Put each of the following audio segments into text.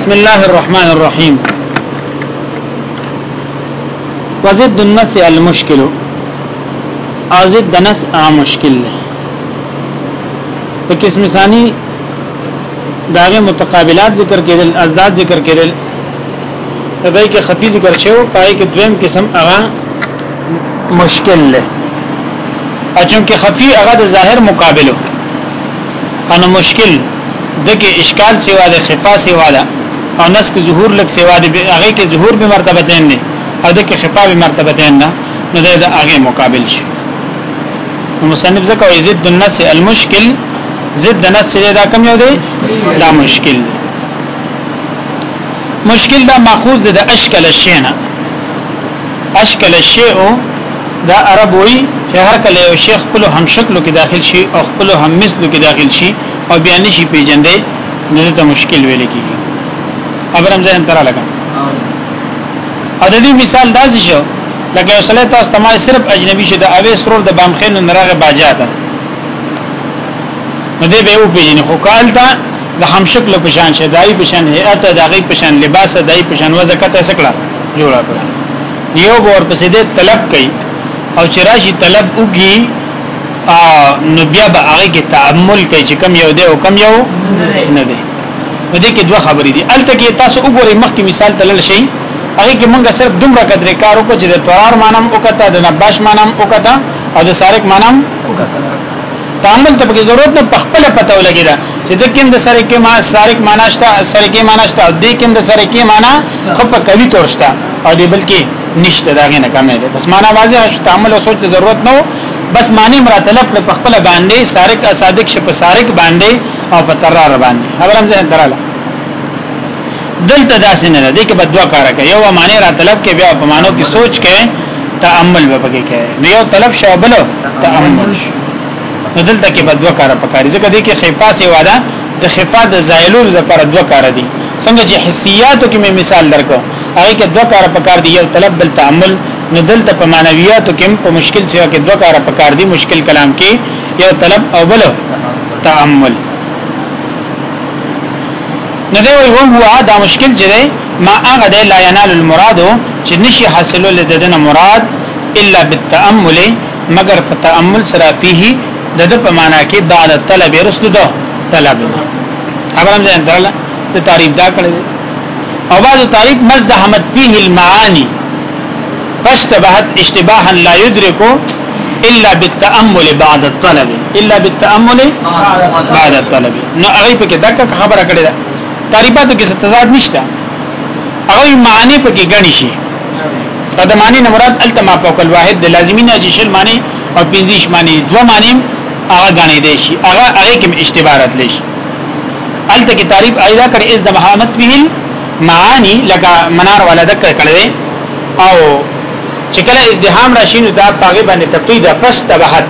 بسم الله الرحمن الرحيم وزد النس المشكل ازد النس مشکل له په قسم ثاني داغه متقابلات ذکر کېدل ازداد ذکر کېدل تبای کې خفي ذکر شو پای کې دویم قسم هغه مشکل له اچون کې خفي هغه د ظاهر مقابلو انو مشکل دکې اشکال سوا د خفا سوا ده او نسک ظهور لک سوا ده هغه کې ظهور به مرتبه تین نه او دکې خفا به مرتبه تین نه نو د هغه مقابل شي مصنف ځکه وایي ضد النص المشکل ضد النص چې دا کوم یو دی دا مشکل مشکل دا ماخوذ د اشکل الشینا اشکل الشیء دا عرب وی چې هر کله یو شیخ خپل هم شکلو کې داخل شي او خپل هم مثلو کې داخل شي او بیا نشي پیژندې نو ته مشکل ویل کیږي ابرم ځین تر لګا او د دې مثال داسې شو لکه یو سړی تاسو ته ما صرف اجنبي شه د اوې سرور د بامخین نراغه باجا ده نو دې به او پیژنې خو کال ته د هم شکل په شان شه دای په شان هيئت دغه په شان لباس دای په شان وزکته سکړه جوړه کړه یو بور پسې د طلب کوي او چې راشي طلب وکي نو بیا به هغه کې تعامل کوي چې کم یو دی او کم یو نه دی نو دې کې دوه خبرې دي الته کې تاسو وګورئ مخکې مثال تلل شي هغه کې مونږ صرف دومره قدر کار وکړو چې د ترار مانم وکړه د نباش مانم وکړه او د سارق مانم وکړه تعامل ته به ضرورت نه پخپل پته ولګی دا چې د کوم د سارق کې ما سارق ماناشتا سارق ماناشتا د کوم د سارق کې معنا خپ کوي تورشتا او دی بل کې نشته دا غنه کمه ده بس معنا واضح شو تعامل او سوچ ضرورت نه بس معنی مرا طلب په خپل باندې سارق اصادق شه په سارق باندې او په ترار باندې خبرم ځه دراله دلته داسې نه ده کې بدوا کار کوي یو معنی را طلب کې بیا په معنی کې سوچ کې تامل به پکې کوي نو یو طلب شه بل تامل نو دلته کې بدوا کار پکاري ځکه دې کې خفا سی واده د خفا د زایلول لپاره دوه کار دي څنګه چې حسياتو کې مثال درکو هغه کې دوه کار پکار دی یو طلب بل تعامل نو دلته په معنویاتو کې په مشکل سیوا کې دوه کار پکار دی مشکل کلام کې یو طلب او بل تعامل نو دی وی وو دا مشکل چې دی ما هغه دی لا ینال المراد چې نشي حاصلو لددن مراد الا بالتامل مگر په تامل سره فيه د د په معنا کې بعد طلب رسل دو طلب خبرم ځان درل ته تعریف دا کړی او بعض تعریف مزد حمد فيه المعاني فاشتبهت اشتباها لا يدرك الا بالتامل بعد الطلب الا بالتامل بعد الطلب نو هغه په کې دغه خبره کړې ده تعریفاتو کې تضاد نشته هغه معنی په کې غني شي دا معنی نه مراد التما فوق الواحد د لازمي نه چې شل معنی او پنځه معنی دوه معنی هغه غني دي شي هغه هغه کې اشتباهات لشي الته کې تعریف ایدا کړ از د محمد به معانی لکه منار ولا ذکر کړي او چې کله ازدحام راشي نو دا پاغه باندې تفرید پس تبحت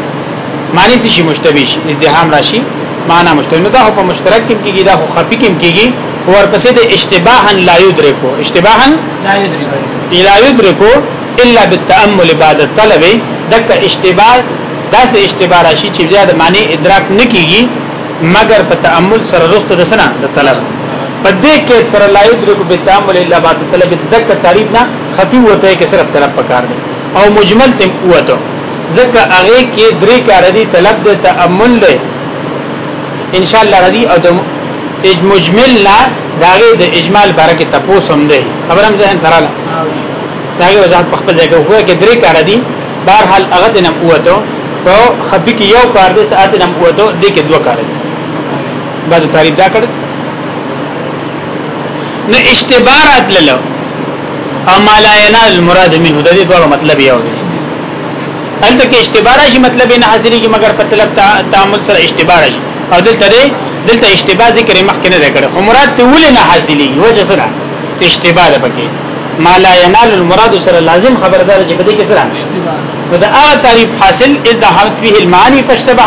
معنی څه شي مشتبه شي ازدحام راشي معنا مشتبه نو دا په مشترک کې کېږي دا خو خفي کې کېږي ورپسې د اشتباها لا یدرکو اشتباها لا یدرکو لا یدرکو الا بالتامل بعد الطلب دک اشتباه داس اشتباه راشي چې بیا د معنی ادراک نکېږي مگر په تامل سره رستو د سنا د طلب په دې کې سره لا یدرک به تامل الا بعد طلب دک تعریف نه خفي وته کې صرف طلب پکار دی او مجمل تم قوتو ځکه هغه کې درې کار دي طلب د تامل دی ان شاء الله رضی او د مجمل لا داغه د اجمال برکه تپوسم دی خبرم ذهن تراله داغه وضاحت په خپل ځای کې هو کې درې کار دي بهر حال هغه د نم اوته په خبي کې یو کار دی ساعت نم اوته د کې دوه کار دی بعضو تعریف دا کړ نو اشتبارات للو او ما لا ينال المراد منه د دې ډول مطلب یو دی هلته کې اشتبار شي مطلب نه حاصلې کې مگر په طلب تعامل سره اشتبار شي او دلته دی دلته اشتباه ذکر مخکې نه کړ خو مراد ته ولې نه حاصلې وجه سره اشتباه ده پکې ما لا ينال المراد سره لازم خبردار چې بده کې سره نو دا هغه تعریف حاصل از د حالت به المعنی پښتبه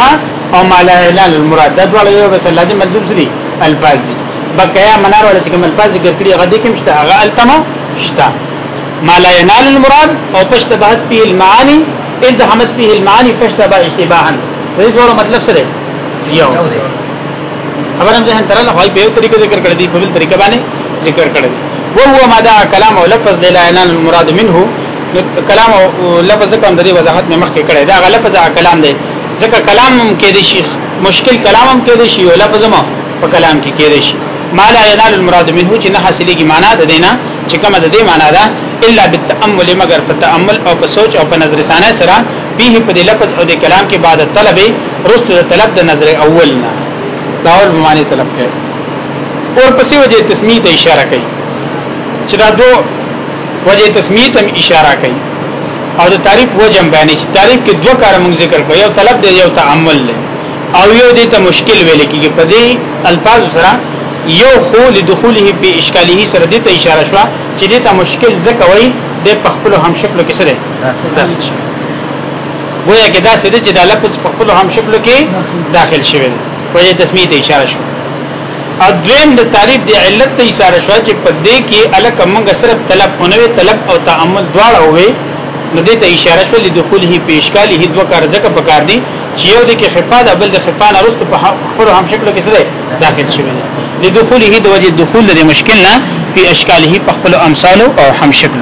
او ما لا ينال المراد دا ډول یو بس لازم ملزوم سری الفاظ دي بقیا منار ولا چې کوم الفاظ ذکر کړي هغه دې کوم شته هغه التما شته ما لا ينال المراد او پښتبه به المعانی از د حمد به المعانی پښتبه اشتباها دې ډول مطلب سره یو خبر هم ځان ترله خو په یو طریقه ذکر کړی دی په بل طریقه باندې ذکر کړی دی وهو مدا کلام او لفظ د لا اله المراد منه نو کلام او لفظ کوم د دې وضاحت مې مخکې کړی دا غ لفظ کلام دی ځکه کلام هم کې دی شي مشکل کلام هم کې دی شي او لفظ هم په کلام کې کې دی شي ما لا اله المراد منه چې نه حاصلېږي معنا د دینه چې کومه د دې معنا ده الا بالتامل مگر په تامل او په سوچ او په نظر ثانه سره فيه په دې لفظ او د کلام کې بعد طلب رست د طلب د نظر اول نه دا اول معنی طلب کوي اور پسې وجه تسمیه ته اشاره کوي چې دا دو وجه تسمیه ته اشاره کوي او د تعریف وجه بیان چې تعریف کې دوه کار موږ ذکر کړو یو طلب دی یو تعامل دی او یو دې ته مشکل ویل کېږي په دې الفاظ سره یو خو لدخوله په اشکاله سره دې ته اشاره شو چې دې ته مشکل ځکه وایي د پخپل هم شکل کې سره وایي کې دا سده چې د لفظ په خپل هم شکل کې داخل شوی دی په دې تسمیه ته اشاره شو او دویم د تعریف د علت ته اشاره شو چې په دې کې الک موږ صرف طلب اونوي طلب او تعامل دواړه وي نو دې ته اشاره شو لدخوله په اشکاله دوه کار ځکه په کار دي چې یو د کې خفا د بل د خفا نه رست په خپل هم شکل کې سره داخل شوی دی لدخوله د وجه دخول د مشکل نه په اشکاله په خپل امثال او هم شکل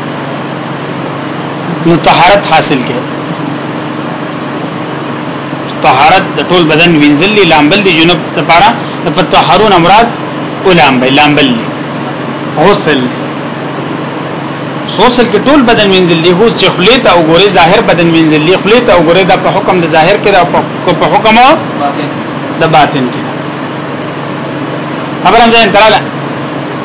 نو طهارت حاصل کې طهارت د ټول بدن وینځل لامبل دی جنوب لپاره د فتحرون امراض ولامبل لامبل غسل غسل کې ټول بدن وینځل دی هوس چې خلی ته او ګوري ظاهر بدن وینځل دی خلی ته او ګوري د په حکم د ظاهر کې د په حکم د باطن کې خبرم ځین تراله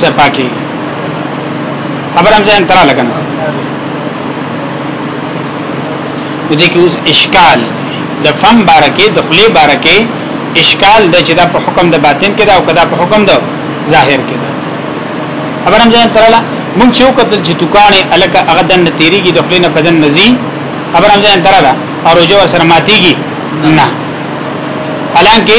سپاکي خبر هم ځان ترا لګنه نو دې کې اوس اشکال د فم بارکه د خلی بارکه اشکال د چې دا په حکم د باطن کې دا او کدا په حکم د ظاهر کې دا خبرم ځان تراله مونږ چې وکتل چې دکانې الکه هغه دن تیریږي د خلی نه بدن نزي خبرم ځان تراله او جو سره ماتيږي نه حالانکه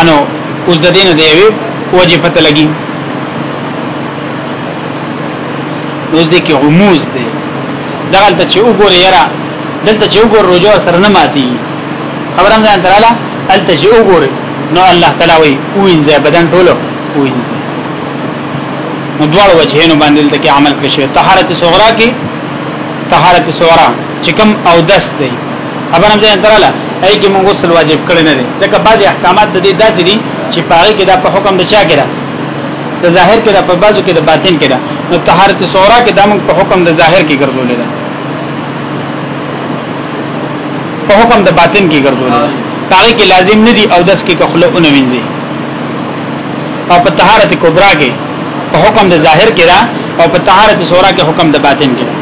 انو اوس د دینه دی وی وجه پته لګي اوس د کې غموز دی دغلت چې وګوره یرا دلته چې وګوره رجوع سره نه ماتي خبرم ځان تراله دلته چې وګوره نو الله تعالی وی وینځه بدن ټولو وینځه نو دواړو وجهینو باندې دلته کې عمل کړی شوی طهارت صغرا کې طهارت صغرا چې کوم او دس دی خبر هم ځان تراله اي کې موږ غسل واجب کړی نه دي ځکه بعضي احکامات د دې داسې دي چې پاره کې دا په حکم د چا کې ده د ظاهر کې ده په بعضو کې د باطن کې ده نو طهارت صورا کې دا موږ په حکم د ظاهر کې ګرځولې ده په حکم د باطن کې ګرځولې ده پاره کې لازم نه دي او دس کې کخله اون وینځي او په طهارت کبرا کې په حکم د ظاهر کې ده او په طهارت صورا کې حکم د باطن کې ده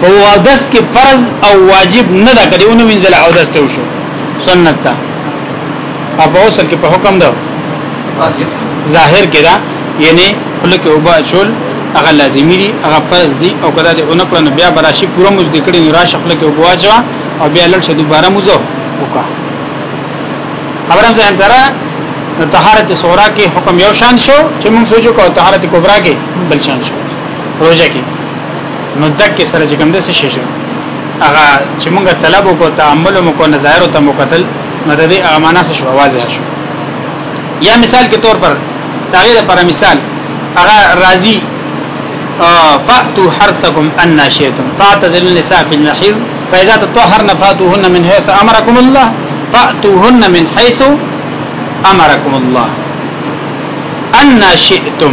په اودس کې فرض او واجب نه ده کړي اونو منځله اودس ته وشو سنت ده او په اوسر کې په حکم ده ظاهر کې ده یعنی خلک وبا چول هغه لازمی دي هغه فرض دي او کله دې اونو کړنو بیا براشي پوره مز دې کړي نو راشه خلک وبا چوا او بیا لړ شه دوباره مزه وکا خبرم ځان ترا نو طهارت صغرا کې حکم یو شان شو چې موږ سوچو کو طهارت کبرا کې بل شان شو روزه کې نو دک سره چې کوم د څه شي هغه چې موږ طلب وکړو تامل وکړو نظر او تم وکړل نو د دې هغه معنا څه شو واضح شو یا مثال کې تور پر تغیر پر مثال هغه راضی فاتو حرثکم ان شئتم فاعتزلوا النساء في المحيض فاذا تطهرن فاتوهن من حيث امركم الله فاتوهن من حيث امركم الله ان شئتم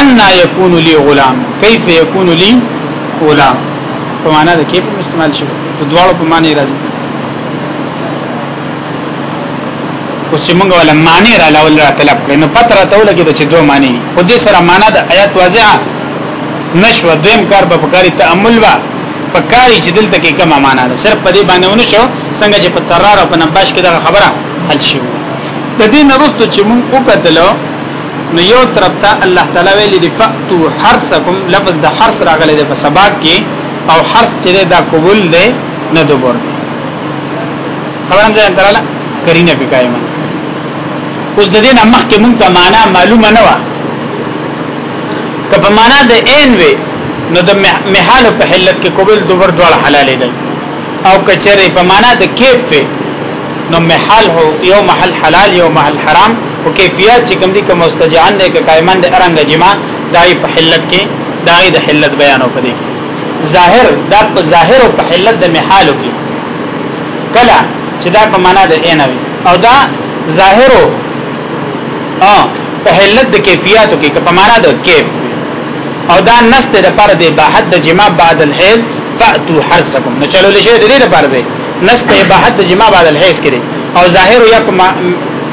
ان يكون لي غلام كيف يكون لي غلام په معنا د کیف استعمال شي په دواړو په معنی راځي اوس چې موږ ولا معنی را لول را طلب کړي نو پتر ته ولګي چې دوه معنی خو دې سره معنا د آیات واضحه نشو دویم کار په پکاري تأمل وا پکاري چې دلته کې کومه معنا ده صرف په دې باندې ونه شو څنګه چې په ترار او په نباش کې دا خبره حل شي د دې نرستو چې موږ وکړلو نو یو طرف ته الله تعالی ویل دی فاتو حرثکم لفظ د حرث راغلی دی په سباق کې او حرث چې دا قبول دی نه دوبر دی خبرم ځان تراله کرینه په قائمه اوس د دې نه مخکې مونږ ته معنا معلومه نه و که په معنا د عین وی نو د محال په حلت کې قبول دوبر ډول حلال دی او کچره په معنا د کیف نو محل هو یو محل حلال یو محل حرام او کیفیت چې کوم دي کوم مستجعن دي که قائمن دي ارنګ جما دای په حلت کې دای د حلت بیانو پدې ظاهر دا په ظاهر او په حلت د محالو کې کلا چې دا په معنا د عین وي او دا ظاهر او په حلت د کیفیتو کې په معنا د کیف او دا نست د پر د بحد د جما بعد الحیز فاتو حرسکم نو چلو لشه د دې لپاره دی نست د بحد د جما بعد الحیز کې او ظاهر یا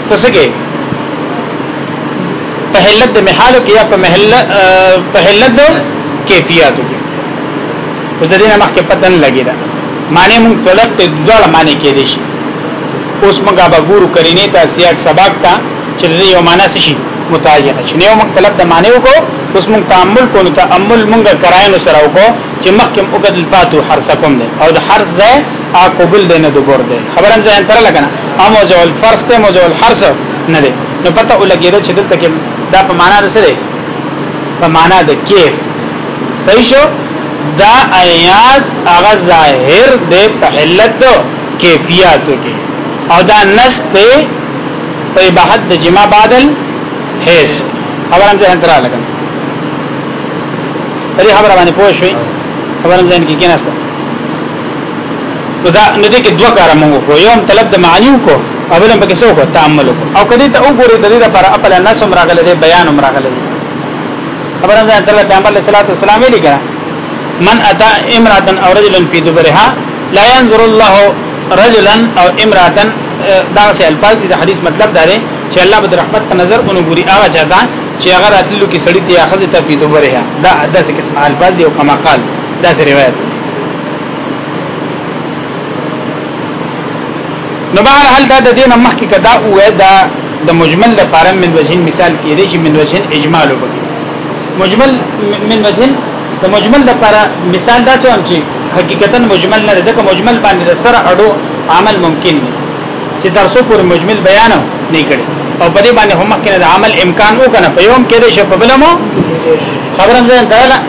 پس کې په حلت د محالو کې یا په محلت په حلت د کیفیتو کې اوس د دې نه مخکې پتن لګی دا معنی مون طلب ته ځل معنی کې دي شي اوس موږ به ګورو کرینه ته سیاق سبق ته چې یو معنی شي متعین شي نو موږ طلب د معنی وکړو اوس موږ تامل کو نو تامل موږ کراینو سره وکړو چې مخکې وکړل فاتو حرثکم او د حرث ا قبول دی نه دوبر دی خبرم ځان تر لګنه ا موضوع الفرض ته موضوع الحرص نه دی نو پته ولګیږي چې دلته کې دا په معنا ده سره په معنا ده کیف صحیح شو دا آیات هغه ظاهر دی په علت کیفیت کې او دا نس دی په بحد د جما بادل هیڅ خبرم ځان تر لګنه دې خبره باندې پوه شئ خبرم ځان کې کېناسته نو دا نو دې کې دوه کار موږ کو یو هم طلب د معنی کو او بل هم پکې څه کو تامل کو او کدی ته وګوره د دې لپاره خپل نس هم راغله دې بیان هم راغله دې خبره ځان تر پیغمبر صلی الله علیه وسلم ویلي کړه من اتا امراه او رجلا فی دبرها لا ينظر الله رجلا او امراه دا سه الفاظ دي د حدیث مطلب دا دی چې الله به رحمت په نظر اونګوري هغه چاته چې هغه راتللو کې سړی ته اخذ ته پیدو ورها دا داسې قسم الفاظ دی او کما قال دا سری روایت نو بهر حال دا د دینه مخکې کدا او دا د مجمل لپاره من وجهین مثال کې دی چې من وجهین اجمال وبکي مجمل من وجهین د مجمل لپاره مثال دا څه هم چې حقیقتا مجمل نه ځکه مجمل باندې د سره اډو عمل ممکن دی چې درسو پر مجمل بیان نه کړي او په دې باندې هم مخکې د عمل امکان وکنه په یوم کې د شپبلمو خبرم ځان ته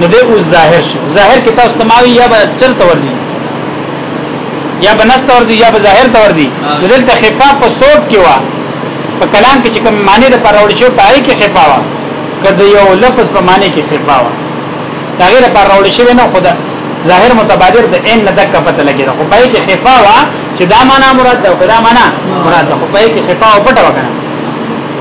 نو دې اوس ظاهر شو ظاهر کې تاسو تماوي یا به چرته ورځي یا به نست ورځي یا به ظاهر ته ورځي نو دلته خفا په صوت کې وا په کلام کې چې کوم معنی د پر وړي شو پای کې خفا وا کله یو لفظ په معنی کې خفا وا دا غیر پر وړي شو نه خدا ظاهر متبادر د ان دک پته لګي خو پای کې خفا وا چې دا معنا مراد ده او دا معنا مراد ده خو پای کې خفا او پټه وکنه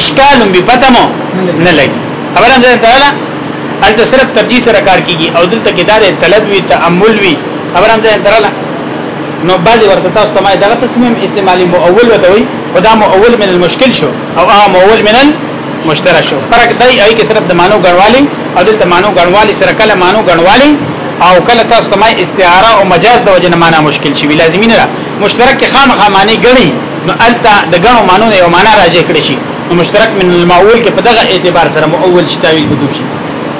اشکال به پته مو نه لګي خبره هم ځان تعالی الته صرف ترجیح سره کار کیږي او دلته کې دار طلب وی تامل وی خبره هم ځان تعالی نو بعضی ورته تاسو ته ما دغه تصمیم استعمالي مؤول وته وي خدا مؤول من المشکل شو او هغه مؤول من المشترک شو فرق دی ای کې صرف د مانو غړوالي او دلته مانو غړوالي سره کله مانو غړوالي او کله تاسو ته ما استعاره او مجاز د وجه نه معنا مشکل شي لازمي نه مشترک خامخا معنی غړي نو التا د غنو مانو یو معنا راځي کړی شي نو مشترک من المعول کې په دغه اعتبار سره مؤول شي تعویل بدو شي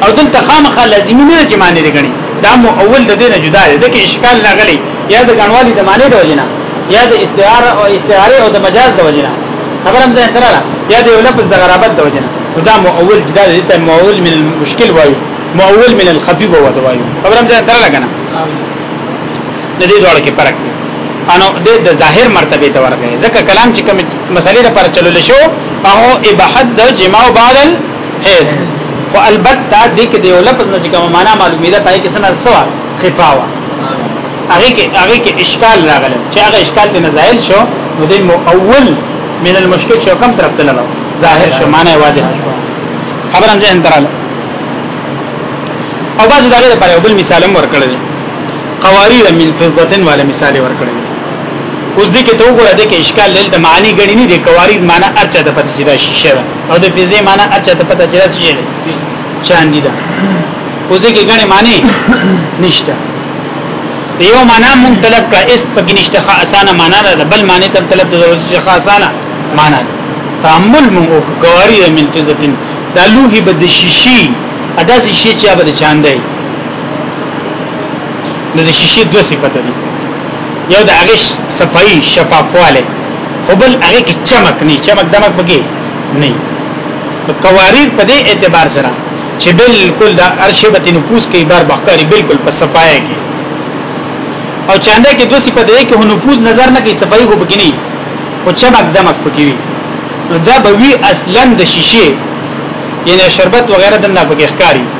او دلته خامخا لازمي نه چې معنی لري دا مؤول د دې نه جدا دی دغه اشکال نه غلي یا د غنوالي د معنی د وجنه یا د استعاره او استعاره او د مجاز د وجنه خبرم ځان تراله یا د یو لفظ د غرابت د وجنه دا مؤول جدا دی ته مؤول من المشکل وایي مؤول من الخفي وایي خبرم ځان تراله کنه نه دې ډول کې فرق دی انو د ظاهر مرتبه ته ورغی ځکه کلام چې کوم مسلې لپاره چلول شو او ابحد د جماع بعدل حیز خو البته د کې د یو لفظ نه کوم معنا معلومه ده پای کې سن سوا خفاوه هغه کې هغه کې اشکال راغل چې هغه اشکال ته نزاعل شو نو د مؤول من المشکل شو کم طرف ته لګو ظاهر شو معنا واضح شو خبر هم ځین تراله او باز دغه لپاره بل مثال هم ورکړل قوارير من فضه والا مثال ورکړی اوس دې کې ته وګوره دې کې اشکال دلته معنی غني نه دي قوارير معنی ارچا د پته چې دا شیشه ده او د فضه معنی ارچا د پته چې دا شیشه ده چاندي ده اوس دې کې غني معنی نشته یو معنا مون طلب کا اس پګنشته خا اسانه معنا ده بل معنی تم طلب د ضرورت څخه اسانه معنا ده تعامل مون او قوارير من فضه دا لوهي بد شیشي ادا شیشي چې ابد چاندي نو د شیشې دوه صفته دي یو د هغه صفائی شفافواله خو بل هغه کې چمک نه چمک دمک بګي نه قواریر په دې اعتبار سره چې بالکل د ارشبت نفوس کې بار بختاري بالکل په صفای کې او چاندا کې دوه صفات دي کې نفوس نظر نه کوي صفای هو بګني او چمک دمک پکې وي نو دا به وی اصلا د شیشه یعنی شربت وغیرہ دنه پکې ښکاری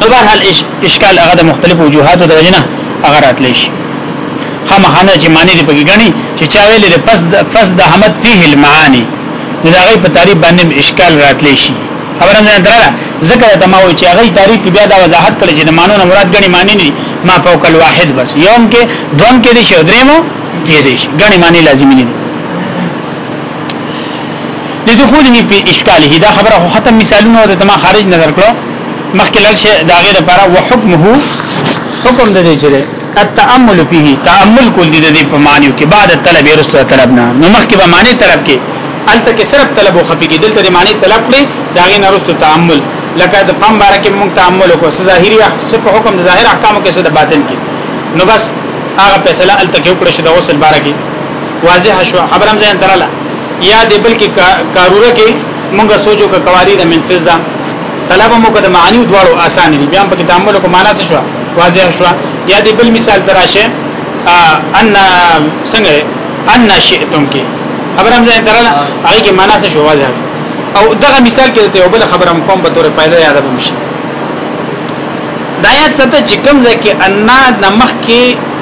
نو به هل اشکال هغه د مختلفو وجوهاتو د وجنه هغه راتلی شي خامخانه چې معنی دی پکې غني چې چا ویل د پس د فس د حمد فيه المعاني نو دا غي په تعریف باندې اشکال راتلی شي خبره نه دراله ذکر ته ما و چې غي تعریف بیا دا وضاحت کړي چې د مانو نه مراد غني معنی نه ما فوق الواحد بس یوم کې دوم کې دي شو درېمو کې دي غني معنی لازمي نه لدخوله په اشکاله دا خبره خو ختم مثالونه او د ما خارج نظر کړو مخکې لږ شي دا غیر لپاره وحکمه حکم د دې چره التامل فيه تامل کول دي د په معنی کې بعد طلب رسو طلب نه نو مخکې به معنی طلب کې الته کې صرف طلب او خفي کې دلته د معنی طلب کړي دا غي نه رسو تامل لکه د پم بار کې موږ تامل کو ظاهري څه په حکم د ظاهر احکام کې څه د باطن کې نو بس هغه فیصله الته کې وکړه چې د غسل بار کې واضح شو خبرم ځان تراله یا دې بلکې کاروره کې مونږه سوچو ک قواری د منفذ ده طلب مو کده معنی دواړو اسان دي بیا په تامل کو معنا څه شو واضح شو یا دې بل مثال تراشه ان څنګه ان شئتم کې خبرم ځان تراله هغه کې معنا څه شو واضح او دغه مثال کې ته بل خبرم کوم به تور فائدہ یاد به مشي دایات څه ته چې کوم ځکه ان نمخ کې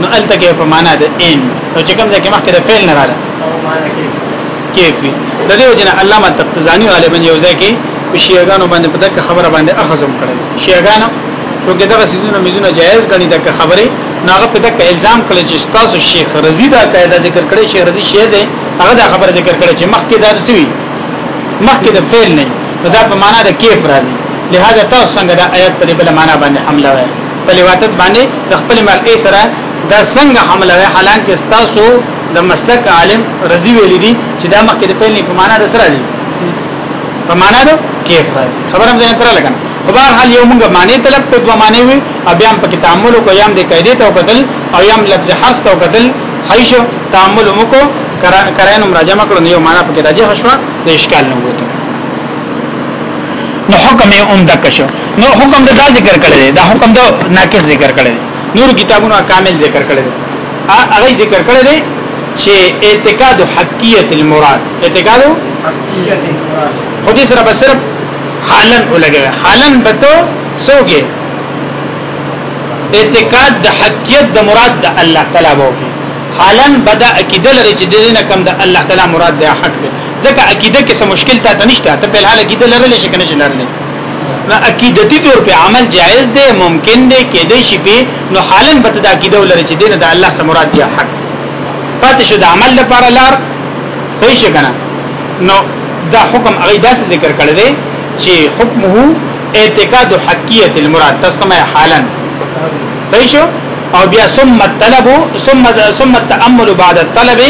نو الته کې په معنا د ان نو چې کوم ځکه مخکې د فعل نه رااله کیف وی د دې وجنه علامه تقزانی غالبا یو ځکه په شیعاګانو باندې په دغه خبره باندې اخذم کړی شیعاګانو چې دغه سيزونه میزونه جایز غني دغه خبره ناغه په دغه الزام کړی چې تاسو شیخ رضی دا قاعده ذکر کړی شیخ رضی شیعه دی هغه دا خبره ذکر کړی چې مخکې دا سوي مخکې د فعل نه دا په معنا د کیف راځي لہذا تاسو څنګه دا آیات په دې بل معنا باندې حمله وایي په لواطت باندې د خپل مرکه سره دا څنګه حمله ده حالانکه تاسو د مسلک عالم رضی ویل دي چې دا مخکې د پیل نه په معنا د سره دي په معنا د کیف راځي خبرم ځان تر لګنه په بهر حال یو موږ معنی طلب په دوه معنی وي او بیا په تعامل کو یم د قاعده تو قتل او یم لفظ حرس تو قتل حیش تعامل مکو کراین مراجمه کړو یو معنا په کې راځي حشوه د اشکال نه وته نو حکم یې اومده کشو نو حکم د دا ذکر کړی دی دا حکم د ناقص ذکر کړی دی نور کتابونو کامل ذکر کړی دی هغه ذکر کړی دی چې اعتقاد حقیقت المراد اعتقاد حقیقت المراد خو دې سره بس صرف حالن ولګوي حالن به ته سوګي اعتقاد د حقیقت د مراد د الله تعالی وکي حالن بدا عقیده لري چې د دینه کم د الله تعالی مراد د حق دی ځکه عقیده کې څه مشکل ته نشته ته په حال عقیده لرلې شي کنه لرلې نو عقیدتی طور په عمل جائز دی ممکن دی کې دی شي په نو حالن به د عقیده ولر چې دین د الله سره مراد دی حق پاتې شو د عمل لپاره لار صحیح شي کنه نو دا حکم هغه داسې ذکر کړی دی چې حکمه اعتقاد حقیقت المراد تسمع حالن صحیح شو او بیا ثم الطلب ثم ثم التامل بعد الطلب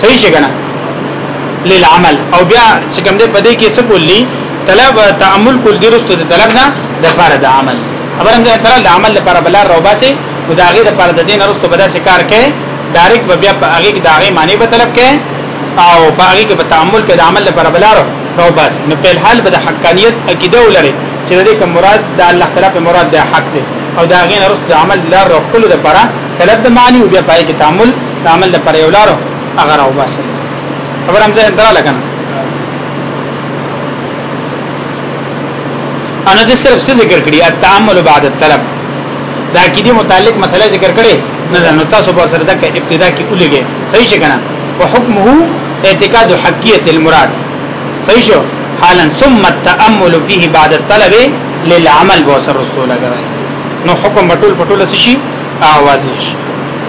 صحیح شګنه للعمل او بیا چې کوم دې پدې کې څه کولی طلب تعامل کول دي رسته د طلب نه د فرد عمل خبرم ځای تر د عمل لپاره بل راو باسي او دا غي د پر د دین رسته بدا سي کار کوي دارک به بیا په هغه کې د هغه معنی په طلب کوي او په هغه کې په تعامل کې د عمل لپاره بل راو باسي نو په حال به د حقانيت عقیده ولري چې د دې کوم مراد د الله تعالی په مراد د حق دی او دا غي نه رسته عمل لار خپل لپاره طلب د معنی او بیا پای کې تعامل د عمل لپاره یو لارو هغه راو باسي خبر هم ځه درا لګنه انا د صرف څه ذکر کړی التعامل بعد الطلب دا کې دې متعلق مسله ذکر کړي نه نو تاسو به سره دغه ابتدا کې ولګي صحیح شګنه وحکمه اعتقاد حقیقت المراد صحیح شو حالا ثم التامل فيه بعد الطلب للعمل بوسر رسول الله نو حکم بتول بتول شي اوازش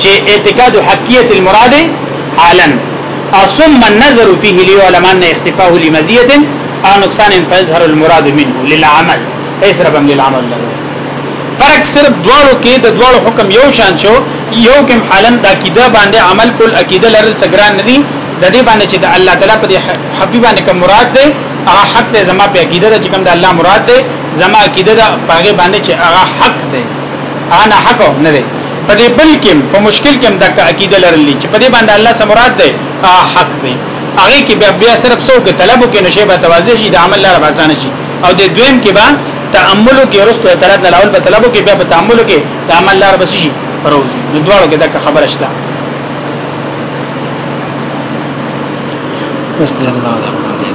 چې اعتقاد حقیقت المراد عالم ثم النظر فيه لعلماء اختفاء لمزيه او نقصان فيظهر المراد منه للعمل ایسر بم للعمل لره فرق صرف دوالو کې د دوالو حکم یو شان شو یو کوم حالن د عقیده باندې عمل کول عقیده لرل سګران ندي د دې باندې چې د الله تعالی په حبیب باندې کوم مراد ده هغه حق ده زما په عقیده ده چې کوم د الله مراد ده زما عقیده ده په هغه باندې چې هغه حق ده انا حق نه دی په دې بل کې په مشکل کې هم د عقیده لرلې چې په دې باندې الله سم مراد دی حق دی هغه کې بیا بیا صرف څو کې طلب کې نشي به توازی شي د عمل لپاره به اسانه شي او د دویم کې به تامل کې ورستو اعتراض نه لاول په طلب کې بیا په تامل کې د عمل لپاره به شي روزي نو دواړو کې دا خبره شته بس الله